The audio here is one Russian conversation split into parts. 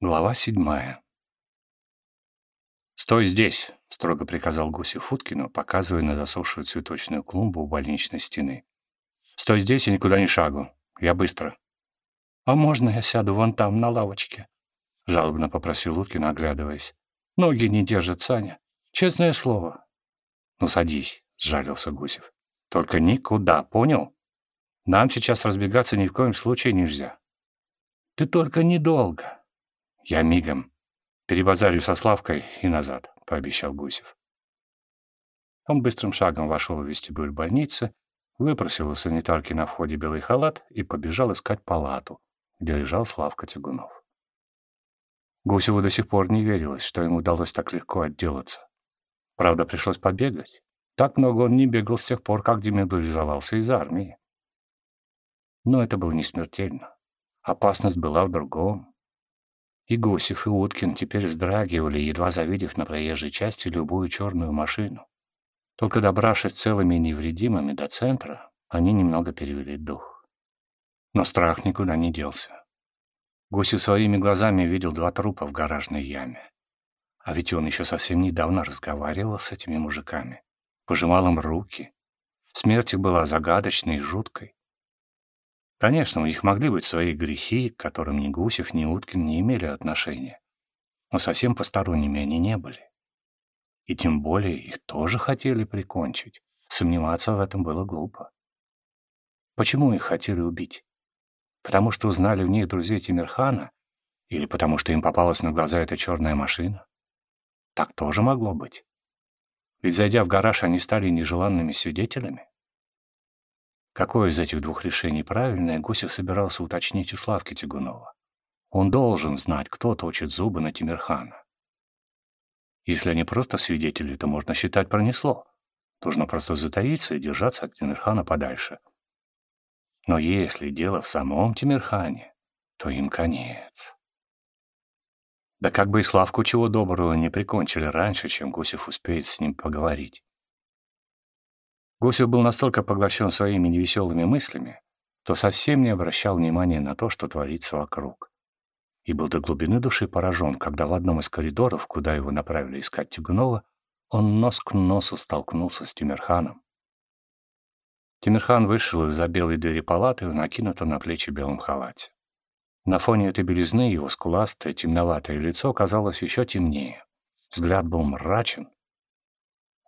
Глава седьмая. «Стой здесь!» — строго приказал Гусев Уткину, показывая на засохшую цветочную клумбу у больничной стены. «Стой здесь и никуда ни шагу. Я быстро». «А можно я сяду вон там, на лавочке?» — жалобно попросил Уткин, оглядываясь. «Ноги не держат, Саня. Честное слово». «Ну, садись», — сжалился Гусев. «Только никуда, понял? Нам сейчас разбегаться ни в коем случае нельзя». «Ты только недолго», «Я мигом. Перебазарю со Славкой и назад», — пообещал Гусев. Он быстрым шагом вошел в вестибюль больницы, выпросил у санитарки на входе белый халат и побежал искать палату, где лежал Славка Тягунов. Гусеву до сих пор не верилось, что ему удалось так легко отделаться. Правда, пришлось побегать. Так много он не бегал с тех пор, как демобилизовался из армии. Но это было не смертельно. Опасность была в другом. И Гусев, и Уткин теперь вздрагивали, едва завидев на проезжей части любую черную машину. Только добравшись целыми и невредимыми до центра, они немного перевели дух. Но страх никуда не делся. Гусев своими глазами видел два трупа в гаражной яме. А ведь он еще совсем недавно разговаривал с этими мужиками, пожимал им руки. Смерть их была загадочной и жуткой. Конечно, у них могли быть свои грехи, к которым ни Гусев, ни Уткин не имели отношения. Но совсем посторонними они не были. И тем более их тоже хотели прикончить. Сомневаться в этом было глупо. Почему их хотели убить? Потому что узнали в них друзей Тимирхана? Или потому что им попалась на глаза эта черная машина? Так тоже могло быть. Ведь, зайдя в гараж, они стали нежеланными свидетелями. Какое из этих двух решений правильное, Гусев собирался уточнить у Славки Тягунова. Он должен знать, кто точит зубы на Тимирхана. Если они просто свидетели, то можно считать пронесло. Нужно просто затаиться и держаться от Тимирхана подальше. Но если дело в самом Тимирхане, то им конец. Да как бы и Славку чего доброго не прикончили раньше, чем Гусев успеет с ним поговорить. Гусев был настолько поглощен своими невеселыми мыслями, что совсем не обращал внимания на то, что творится вокруг. И был до глубины души поражен, когда в одном из коридоров, куда его направили искать Тягунова, он нос к носу столкнулся с Тимирханом. Тимирхан вышел из-за белой двери палаты в накинутом на плечи белом халате. На фоне этой белизны его скуластое, темноватое лицо казалось еще темнее. Взгляд был мрачен,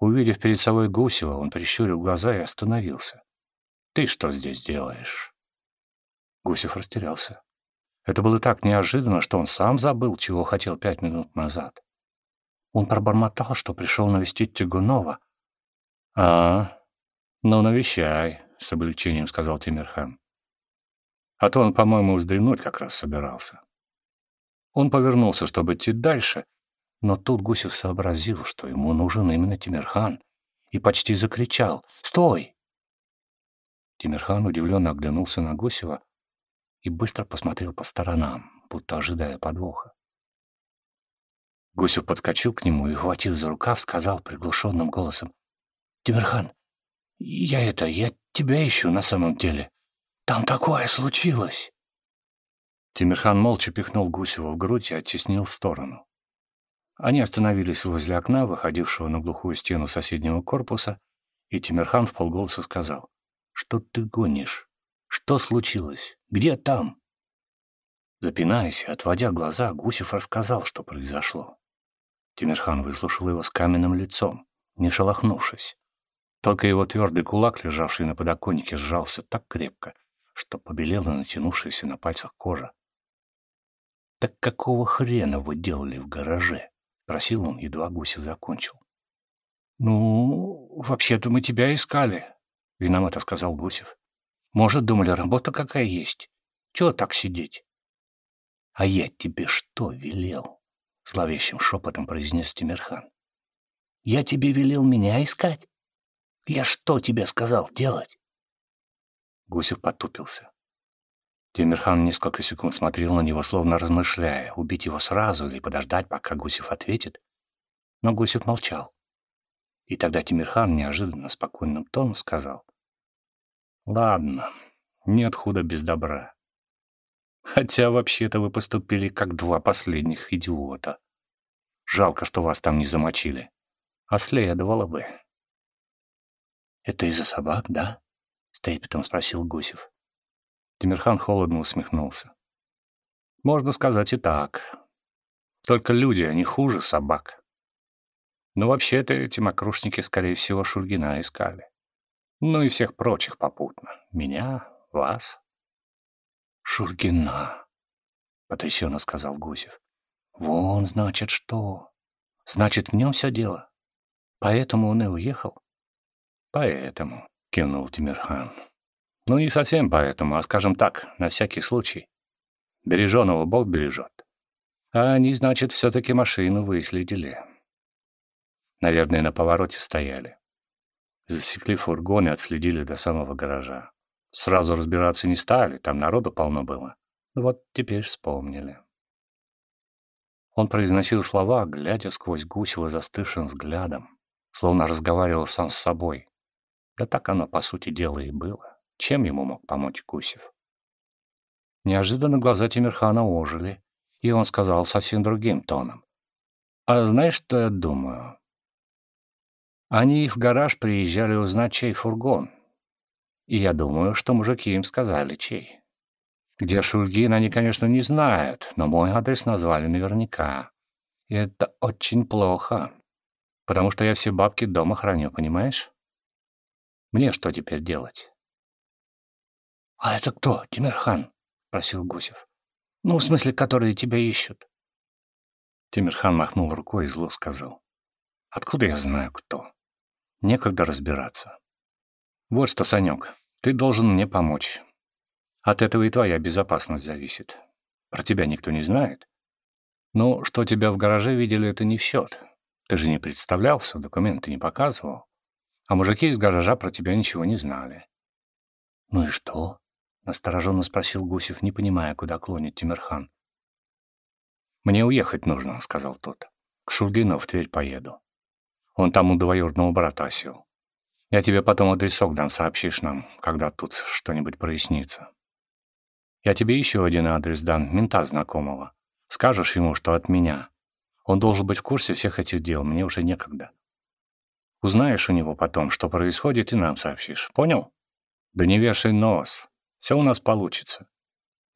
Увидев перед собой Гусева, он прищурил глаза и остановился. «Ты что здесь делаешь?» Гусев растерялся. Это было так неожиданно, что он сам забыл, чего хотел пять минут назад. Он пробормотал, что пришел навестить Тягунова. «А, ну навещай», — с облегчением сказал Тимирхан. «А то он, по-моему, вздремнуть как раз собирался». Он повернулся, чтобы идти дальше, но тут Гусев сообразил, что ему нужен именно Тимирхан, и почти закричал «Стой!». Тимирхан удивленно оглянулся на Гусева и быстро посмотрел по сторонам, будто ожидая подвоха. Гусев подскочил к нему и, хватив за рукав, сказал приглушенным голосом «Тимирхан, я это, я тебя ищу на самом деле. Там такое случилось!» Тимирхан молча пихнул Гусева в грудь и оттеснил в сторону. Они остановились возле окна, выходившего на глухую стену соседнего корпуса, и Тимирхан в полголоса сказал, «Что ты гонишь? Что случилось? Где там?» Запинаясь и отводя глаза, Гусев рассказал, что произошло. Тимирхан выслушал его с каменным лицом, не шелохнувшись. Только его твердый кулак, лежавший на подоконнике, сжался так крепко, что побелела натянувшаяся на пальцах кожа. «Так какого хрена вы делали в гараже?» Просил он, едва Гусев закончил. «Ну, вообще-то мы тебя искали», — виновато сказал Гусев. «Может, думали, работа какая есть? Чего так сидеть?» «А я тебе что велел?» — зловещим шепотом произнес Тимирхан. «Я тебе велел меня искать? Я что тебе сказал делать?» Гусев потупился. Тимирхан несколько секунд смотрел на него, словно размышляя, убить его сразу или подождать, пока Гусев ответит. Но Гусев молчал. И тогда Тимирхан неожиданно спокойным тоном сказал. «Ладно, нет худа без добра. Хотя вообще-то вы поступили как два последних идиота. Жалко, что вас там не замочили. А следовало бы. «Это из-за собак, да?» — с трепетом спросил Гусев. Тимирхан холодно усмехнулся. «Можно сказать и так. Только люди, они хуже собак. Но вообще-то эти мокрушники, скорее всего, Шульгина искали. Ну и всех прочих попутно. Меня, вас». «Шульгина», — потрясенно сказал Гусев. «Вон, значит, что? Значит, в нем все дело. Поэтому он и уехал?» «Поэтому», — кивнул Тимирхан. «Ну, не совсем поэтому, а, скажем так, на всякий случай. Береженого Бог бережет. А они, значит, все-таки машину выследили. Наверное, на повороте стояли. Засекли фургон и отследили до самого гаража. Сразу разбираться не стали, там народу полно было. Вот теперь вспомнили». Он произносил слова, глядя сквозь Гусева застывшим взглядом, словно разговаривал сам с собой. Да так оно, по сути дела, и было. Чем ему мог помочь Гусев? Неожиданно глаза Тимирхана ожили, и он сказал совсем другим тоном. «А знаешь, что я думаю? Они в гараж приезжали узнать, чей фургон. И я думаю, что мужики им сказали, чей. Где Шульгин, они, конечно, не знают, но мой адрес назвали наверняка. И это очень плохо, потому что я все бабки дома храню, понимаешь? Мне что теперь делать? — А это кто, Тимирхан? — спросил Гусев. — Ну, в смысле, которые тебя ищут. Тимирхан махнул рукой и зло сказал. — Откуда я знаю, кто? Некогда разбираться. Вот что, Санек, ты должен мне помочь. От этого и твоя безопасность зависит. Про тебя никто не знает. Ну, что тебя в гараже видели, это не в счет. Ты же не представлялся, документы не показывал. А мужики из гаража про тебя ничего не знали. — Ну и что? — настороженно спросил Гусев, не понимая, куда клонит Тимирхан. — Мне уехать нужно, — сказал тот. — К Шульгину в Тверь поеду. Он там у двоюродного брата осел. Я тебе потом адресок дам, сообщишь нам, когда тут что-нибудь прояснится. Я тебе еще один адрес дам, мента знакомого. Скажешь ему, что от меня. Он должен быть в курсе всех этих дел, мне уже некогда. Узнаешь у него потом, что происходит, и нам сообщишь. Понял? Да не вешай нос. Все у нас получится.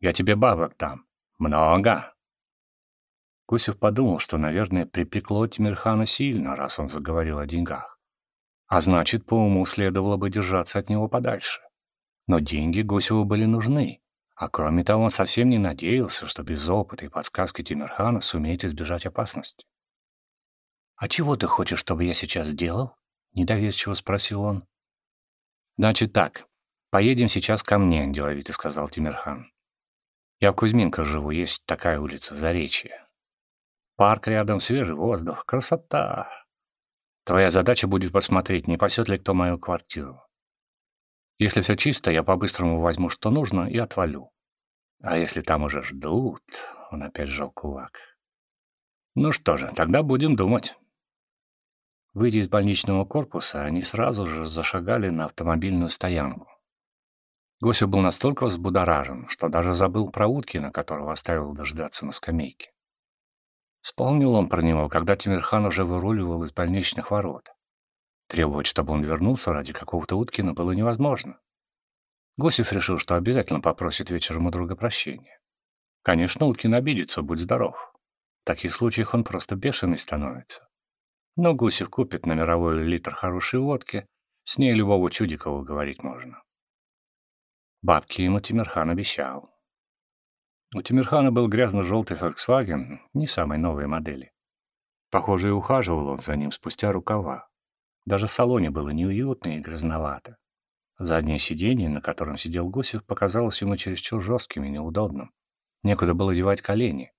Я тебе бабок дам. Много. Гусев подумал, что, наверное, припекло Тимирхана сильно, раз он заговорил о деньгах. А значит, по уму следовало бы держаться от него подальше. Но деньги Гусеву были нужны. А кроме того, он совсем не надеялся, что без опыта и подсказки Тимирхана сумеет избежать опасности. «А чего ты хочешь, чтобы я сейчас сделал?» — недоверчиво спросил он. «Значит так, поедем сейчас ко мне», — деловито сказал Тимирхан. «Я в Кузьминках живу, есть такая улица, Заречье. Парк рядом, свежий воздух, красота. Твоя задача будет посмотреть, не пасет ли кто мою квартиру. Если все чисто, я по-быстрому возьму, что нужно, и отвалю. А если там уже ждут...» — он опять сжал кулак. «Ну что же, тогда будем думать». Выйдя из больничного корпуса, они сразу же зашагали на автомобильную стоянку. Госю был настолько взбудоражен, что даже забыл про Уткина, которого оставил дождаться на скамейке. Вспомнил он про него, когда Тимирхан уже выруливал из больничных ворот. Требовать, чтобы он вернулся ради какого-то Уткина, было невозможно. Гусев решил, что обязательно попросит вечером у друга прощения. Конечно, Уткин обидится, будь здоров. В таких случаях он просто бешеный становится. Но Гусев купит на мировой литр хорошей водки, с ней любого Чудикова говорить можно. Бабки ему Тимирхан обещал. У Тимирхана был грязно-желтый Volkswagen, не самой новой модели. Похоже, и ухаживал он за ним спустя рукава. Даже в салоне было неуютно и грязновато. Заднее сиденье, на котором сидел Гусев, показалось ему чересчур жестким и неудобным. Некуда было девать колени.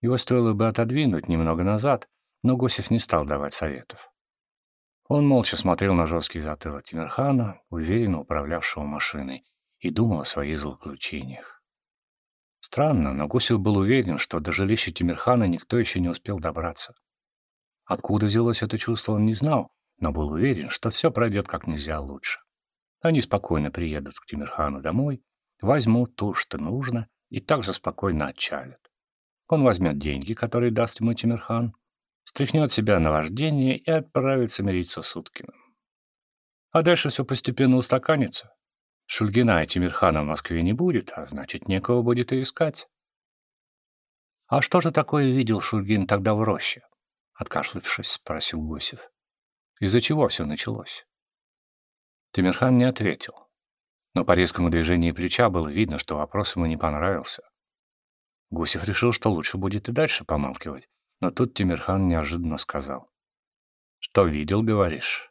Его стоило бы отодвинуть немного назад, но Гусев не стал давать советов. Он молча смотрел на жесткий затылок Тимирхана, уверенно управлявшего машиной, и думал о своих злоключениях. Странно, но Гусев был уверен, что до жилища Тимирхана никто еще не успел добраться. Откуда взялось это чувство, он не знал, но был уверен, что все пройдет как нельзя лучше. Они спокойно приедут к Тимирхану домой, возьмут то, что нужно, и также спокойно отчалит. Он возьмет деньги, которые даст ему Тимирхан, стряхнет себя на вождение и отправится мириться с Уткиным. А дальше все постепенно устаканится. Шульгина и Тимирхана в Москве не будет, а значит, некого будет и искать. «А что же такое видел Шульгин тогда в роще?» — откашлившись, спросил Гусев. «Из-за чего все началось?» Тимирхан не ответил. Но по резкому движению плеча было видно, что вопрос ему не понравился. Гусев решил, что лучше будет и дальше помалкивать, но тут Тимирхан неожиданно сказал. «Что видел, говоришь?»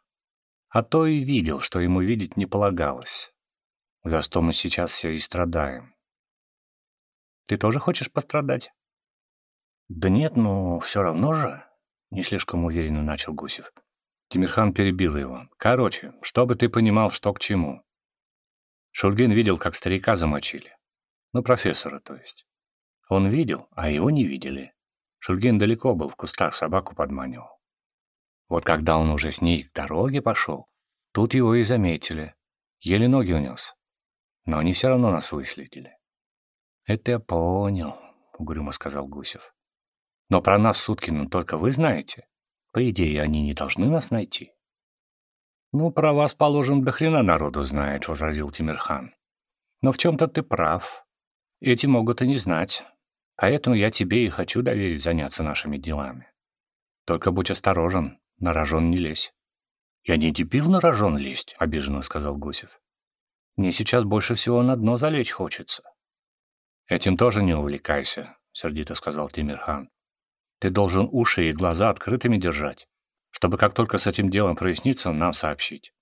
«А то и видел, что ему видеть не полагалось. За что мы сейчас все и страдаем. Ты тоже хочешь пострадать?» «Да нет, но все равно же», — не слишком уверенно начал Гусев. Тимирхан перебил его. «Короче, чтобы ты понимал, что к чему. Шульгин видел, как старика замочили. Ну, профессора, то есть. Он видел, а его не видели. Шульгин далеко был, в кустах собаку подманивал. Вот когда он уже с ней к дороге пошел, тут его и заметили. Еле ноги унес. Но они все равно нас выследили. «Это я понял», — угрюмо сказал Гусев. «Но про нас, Суткину, только вы знаете. По идее, они не должны нас найти». «Ну, про вас, положим, до хрена народу знает», — возразил Тимирхан. «Но в чем-то ты прав. Эти могут и не знать. Поэтому я тебе и хочу доверить заняться нашими делами. Только будь осторожен, на рожон не лезь». «Я не дебил на рожон лезть», — обиженно сказал Гусев. «Мне сейчас больше всего на дно залечь хочется». «Этим тоже не увлекайся», — сердито сказал Тимирхан. «Ты должен уши и глаза открытыми держать, чтобы как только с этим делом прояснится, нам сообщить».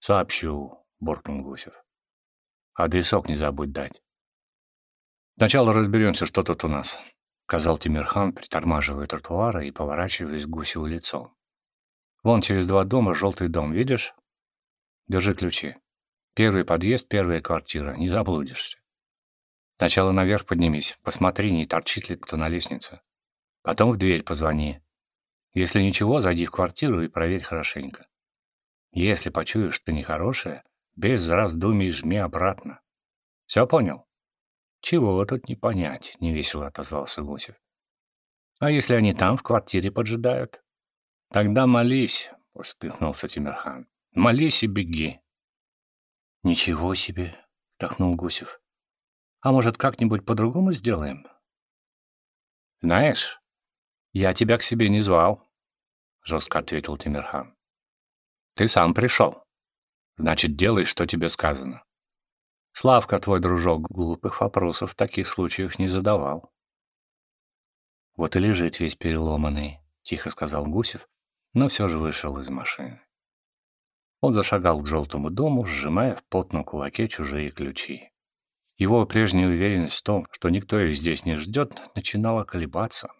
«Сообщу», — буркнул Гусев. «Адресок не забудь дать». «Сначала разберемся, что тут у нас», — сказал Тимирхан, притормаживая тротуара и поворачиваясь к Гусеву лицом. «Вон через два дома желтый дом, видишь? Держи ключи. Первый подъезд, первая квартира, не заблудишься. Сначала наверх поднимись, посмотри, не торчит ли кто на лестнице. Потом в дверь позвони. Если ничего, зайди в квартиру и проверь хорошенько. Если почуешь, что нехорошее, без раздумий жми обратно. Все понял? «Чего тут не понять?» — невесело отозвался Гусев. «А если они там, в квартире, поджидают?» «Тогда молись», — усмехнулся Тимирхан. «Молись и беги». «Ничего себе!» — вдохнул Гусев. «А может, как-нибудь по-другому сделаем?» «Знаешь, я тебя к себе не звал», — жестко ответил Тимирхан. «Ты сам пришел. Значит, делай, что тебе сказано. Славка, твой дружок, глупых вопросов в таких случаях не задавал. Вот и лежит весь переломанный, тихо сказал Гусев, но все же вышел из машины. Он зашагал к желтому дому, сжимая в потном кулаке чужие ключи. Его прежняя уверенность в том, что никто их здесь не ждет, начинала колебаться.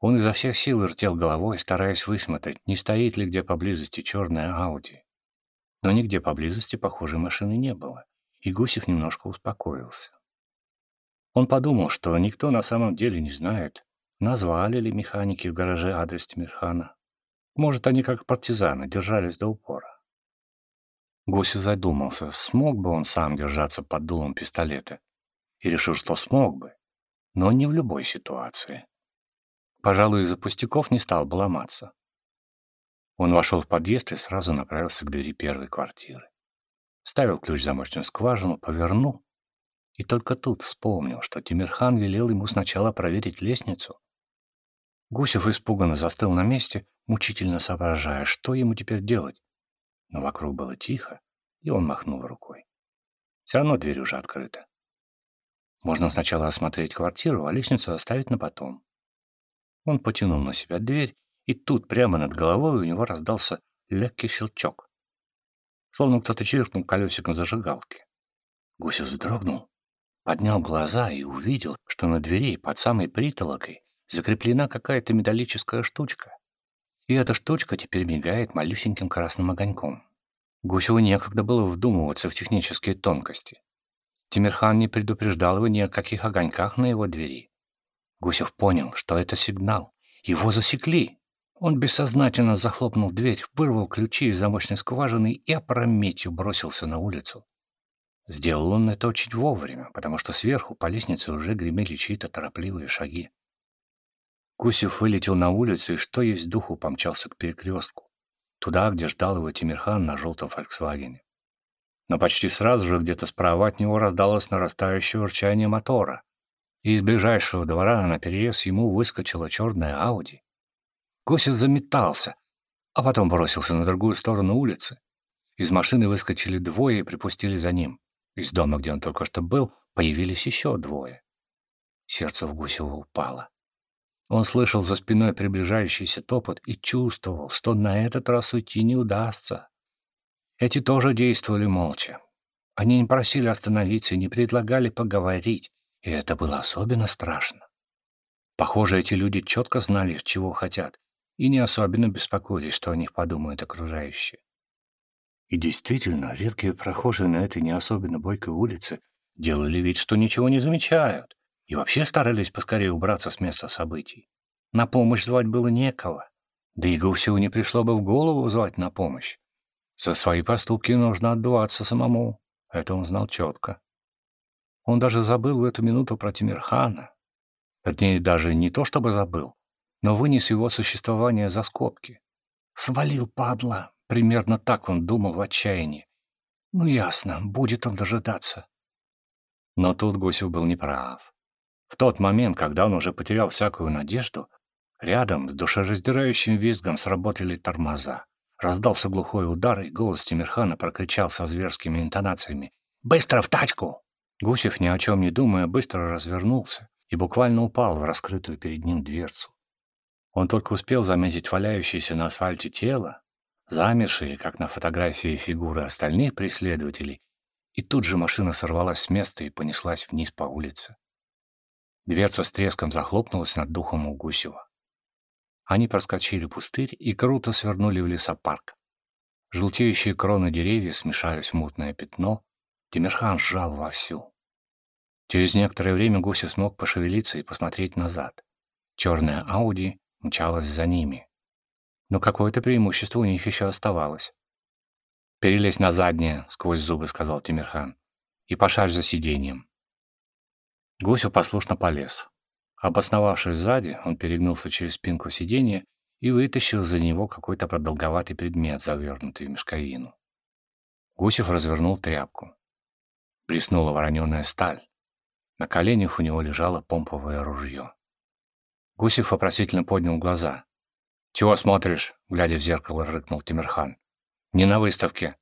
Он изо всех сил вертел головой, стараясь высмотреть, не стоит ли где поблизости черная Ауди. Но нигде поблизости похожей машины не было и Гусев немножко успокоился. Он подумал, что никто на самом деле не знает, назвали ли механики в гараже адрес Тимирхана. Может, они как партизаны держались до упора. Гусев задумался, смог бы он сам держаться под дулом пистолета, и решил, что смог бы, но не в любой ситуации. Пожалуй, из-за пустяков не стал бы ломаться. Он вошел в подъезд и сразу направился к двери первой квартиры. Ставил ключ в замочную скважину, повернул. И только тут вспомнил, что Тимирхан велел ему сначала проверить лестницу. Гусев испуганно застыл на месте, мучительно соображая, что ему теперь делать. Но вокруг было тихо, и он махнул рукой. Все равно дверь уже открыта. Можно сначала осмотреть квартиру, а лестницу оставить на потом. Он потянул на себя дверь, и тут прямо над головой у него раздался легкий щелчок словно кто-то чиркнул колесиком зажигалки. Гусев вздрогнул, поднял глаза и увидел, что на двери под самой притолокой закреплена какая-то металлическая штучка. И эта штучка теперь мигает малюсеньким красным огоньком. Гусеву некогда было вдумываться в технические тонкости. Тимирхан не предупреждал его ни о каких огоньках на его двери. Гусев понял, что это сигнал. Его засекли. Он бессознательно захлопнул дверь, вырвал ключи из замочной скважины и опрометью бросился на улицу. Сделал он это очень вовремя, потому что сверху по лестнице уже гремели чьи-то торопливые шаги. Гусев вылетел на улицу и что есть духу помчался к перекрестку, туда, где ждал его Тимирхан на желтом «Фольксвагене». Но почти сразу же где-то справа от него раздалось нарастающее урчание мотора, и из ближайшего двора на перерез ему выскочила черная Ауди. Гусев заметался, а потом бросился на другую сторону улицы. Из машины выскочили двое и припустили за ним. Из дома, где он только что был, появились еще двое. Сердце в Гусева упало. Он слышал за спиной приближающийся топот и чувствовал, что на этот раз уйти не удастся. Эти тоже действовали молча. Они не просили остановиться и не предлагали поговорить, и это было особенно страшно. Похоже, эти люди четко знали, чего хотят, и не особенно беспокоились, что о них подумают окружающие. И действительно, редкие прохожие на этой не особенно бойкой улице делали вид, что ничего не замечают, и вообще старались поскорее убраться с места событий. На помощь звать было некого, да и Гусеву не пришло бы в голову звать на помощь. За свои поступки нужно отдуваться самому, это он знал четко. Он даже забыл в эту минуту про Тимирхана. Вернее, даже не то чтобы забыл, но вынес его существование за скобки. «Свалил, падла!» Примерно так он думал в отчаянии. Ну ясно, будет он дожидаться. Но тут Гусев был неправ. В тот момент, когда он уже потерял всякую надежду, рядом с душераздирающим визгом сработали тормоза. Раздался глухой удар, и голос Тимирхана прокричал со зверскими интонациями. «Быстро в тачку!» Гусев, ни о чем не думая, быстро развернулся и буквально упал в раскрытую перед ним дверцу. Он только успел заметить валяющееся на асфальте тело, замершие, как на фотографии, фигуры остальных преследователей, и тут же машина сорвалась с места и понеслась вниз по улице. Дверца с треском захлопнулась над духом у Гусева. Они проскочили пустырь и круто свернули в лесопарк. Желтеющие кроны деревьев смешались в мутное пятно. Тимирхан сжал вовсю. Через некоторое время Гусев смог пошевелиться и посмотреть назад. Черная Ауди мчалась за ними но какое-то преимущество у них еще оставалось. «Перелезь на заднее», — сквозь зубы сказал Тимирхан, — «и пошарь за сиденьем». Гусев послушно полез. Обосновавшись сзади, он перегнулся через спинку сиденья и вытащил за него какой-то продолговатый предмет, завернутый в мешковину. Гусев развернул тряпку. Блеснула вороненая сталь. На коленях у него лежало помповое ружье. Гусев вопросительно поднял глаза. «Чего смотришь?» — глядя в зеркало, рыкнул Тимирхан. «Не на выставке.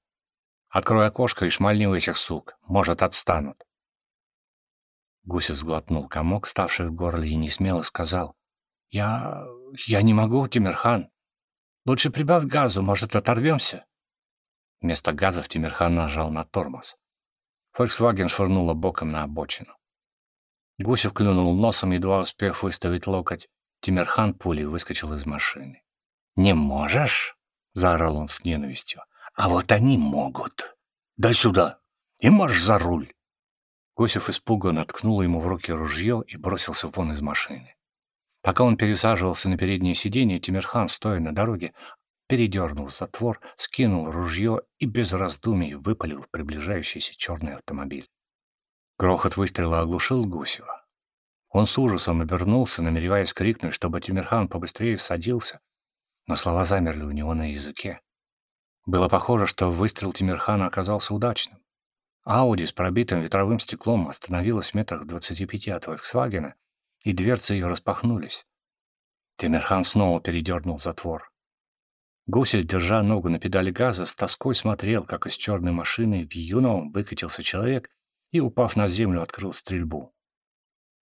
Открой окошко и шмальни в этих сук. Может, отстанут». Гусев сглотнул комок, ставший в горле, и несмело сказал. «Я... я не могу, Тимирхан. Лучше прибавь газу, может, оторвемся?» Вместо газов Тимирхан нажал на тормоз. Фольксваген швырнула боком на обочину. Гусев клюнул носом, едва успев выставить локоть, Тимирхан пулей выскочил из машины. «Не можешь?» — заорал он с ненавистью. «А вот они могут. Дай сюда и марш за руль!» Гусев испуганно ткнул ему в руки ружье и бросился вон из машины. Пока он пересаживался на переднее сиденье, Тимирхан, стоя на дороге, передернул затвор, скинул ружье и без раздумий выпалил в приближающийся черный автомобиль. Грохот выстрела оглушил Гусева. Он с ужасом обернулся, намереваясь крикнуть, чтобы Тимирхан побыстрее садился, но слова замерли у него на языке. Было похоже, что выстрел Тимирхана оказался удачным. Ауди с пробитым ветровым стеклом остановилась в метрах 25 от Volkswagen, и дверцы ее распахнулись. Тимирхан снова передернул затвор. Гусев, держа ногу на педали газа, с тоской смотрел, как из черной машины в юном выкатился человек и, упав на землю, открыл стрельбу.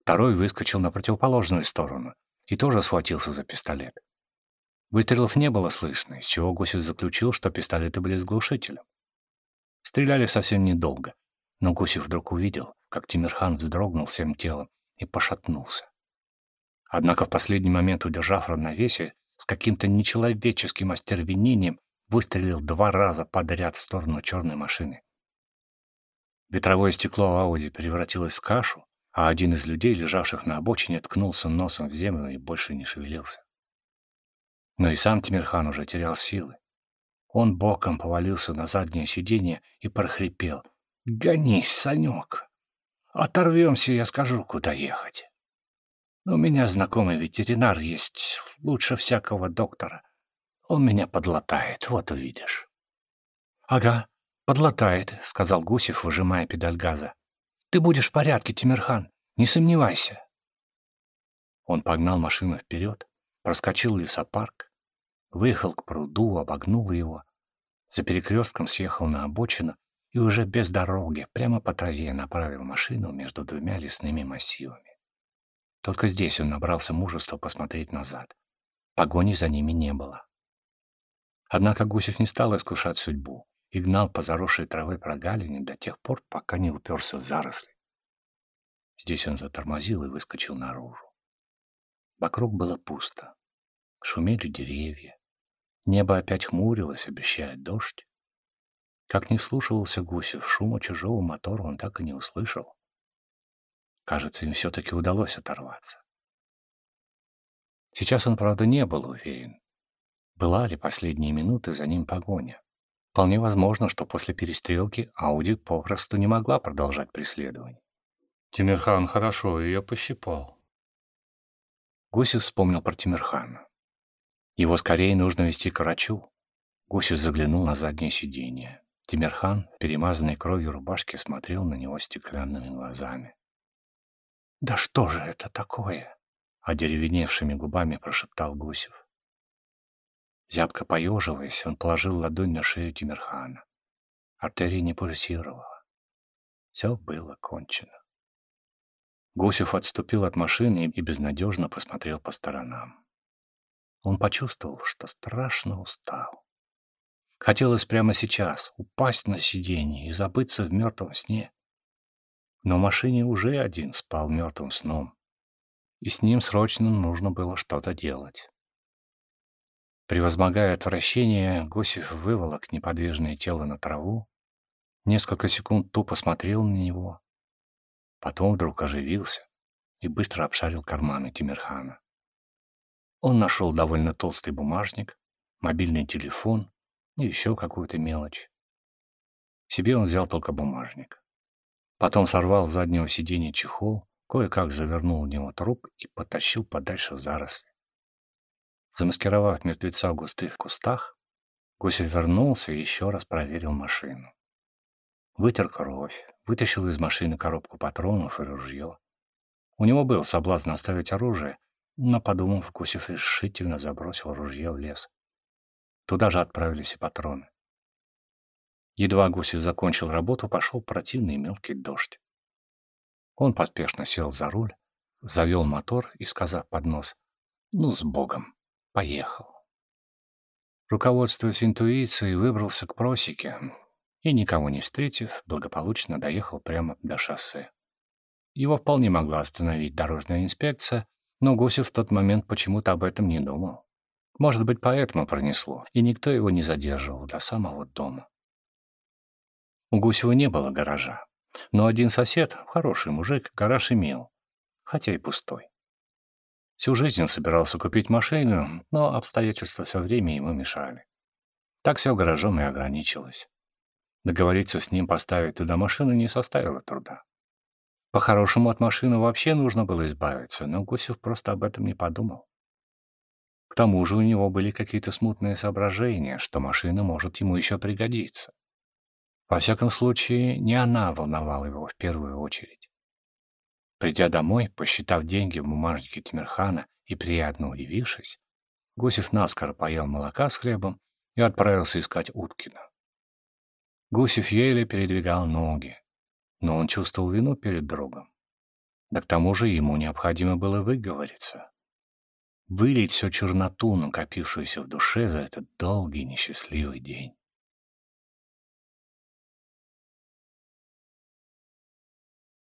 Второй выскочил на противоположную сторону и тоже схватился за пистолет. Выстрелов не было слышно, из чего Гусев заключил, что пистолеты были с глушителем. Стреляли совсем недолго, но Гусев вдруг увидел, как Тимирхан вздрогнул всем телом и пошатнулся. Однако в последний момент, удержав равновесие, с каким-то нечеловеческим остервенением выстрелил два раза подряд в сторону черной машины. Ветровое стекло Ауди превратилось в кашу, а один из людей, лежавших на обочине, ткнулся носом в землю и больше не шевелился. Но и сам Тимирхан уже терял силы. Он боком повалился на заднее сиденье и прохрипел. Гонись, Санек. Оторвемся, я скажу, куда ехать. У меня знакомый ветеринар есть, лучше всякого доктора. Он меня подлатает, вот увидишь. — Ага, подлатает, — сказал Гусев, выжимая педаль газа. — Ты будешь в порядке, Тимирхан, не сомневайся. Он погнал машину вперед, проскочил лесопарк, выехал к пруду, обогнул его, за перекрестком съехал на обочину и уже без дороги, прямо по траве направил машину между двумя лесными массивами. Только здесь он набрался мужества посмотреть назад. Погони за ними не было. Однако Гусев не стал искушать судьбу и гнал по заросшей травой прогалине до тех пор, пока не уперся в заросли. Здесь он затормозил и выскочил наружу. Вокруг было пусто. Шумели деревья. Небо опять хмурилось, обещая дождь. Как не вслушивался Гусев, шума чужого мотора он так и не услышал. Кажется, им все-таки удалось оторваться. Сейчас он, правда, не был уверен, была ли последние минуты за ним погоня. Вполне возможно, что после перестрелки Ауди попросту не могла продолжать преследование. Тимирхан хорошо ее пощипал. Гусев вспомнил про Тимирхана. Его скорее нужно вести к врачу. Гусев заглянул на заднее сиденье. Тимирхан, перемазанный кровью рубашки, смотрел на него стеклянными глазами. «Да что же это такое?» — одеревеневшими губами прошептал Гусев. Зябко поеживаясь, он положил ладонь на шею Тимирхана. Артерия не пульсировала. Все было кончено. Гусев отступил от машины и безнадежно посмотрел по сторонам. Он почувствовал, что страшно устал. Хотелось прямо сейчас упасть на сиденье и забыться в мертвом сне. Но в машине уже один спал мертвым сном, и с ним срочно нужно было что-то делать. Превозмогая отвращение, Гусев выволок неподвижное тело на траву, несколько секунд тупо смотрел на него, потом вдруг оживился и быстро обшарил карманы Тимирхана. Он нашел довольно толстый бумажник, мобильный телефон и еще какую-то мелочь. Себе он взял только бумажник. Потом сорвал с заднего сиденья чехол, кое-как завернул в него труп и потащил подальше в заросли. Замаскировав мертвеца в густых кустах, Гусев вернулся и еще раз проверил машину. Вытер кровь, вытащил из машины коробку патронов и ружье. У него был соблазн оставить оружие, но, подумав, Гусев решительно забросил ружье в лес. Туда же отправились и патроны. Едва Гусев закончил работу, пошел противный мелкий дождь. Он поспешно сел за руль, завел мотор и, сказав под нос «Ну, с Богом!», поехал. Руководствуясь интуицией, выбрался к просеке и, никого не встретив, благополучно доехал прямо до шоссе. Его вполне могла остановить дорожная инспекция, но Гусев в тот момент почему-то об этом не думал. Может быть, поэтому пронесло, и никто его не задерживал до самого дома. У Гусева не было гаража, но один сосед, хороший мужик, гараж имел, хотя и пустой. Всю жизнь собирался купить машину, но обстоятельства все время ему мешали. Так все гаражом и ограничилось. Договориться с ним поставить туда машину не составило труда. По-хорошему от машины вообще нужно было избавиться, но Гусев просто об этом не подумал. К тому же у него были какие-то смутные соображения, что машина может ему еще пригодиться. Во всяком случае, не она волновала его в первую очередь. Придя домой, посчитав деньги в бумажнике Тимирхана и приятно удивившись, Гусев наскоро поел молока с хлебом и отправился искать Уткина. Гусев еле передвигал ноги, но он чувствовал вину перед другом. Да к тому же ему необходимо было выговориться. Вылить всю черноту, накопившуюся в душе за этот долгий несчастливый день.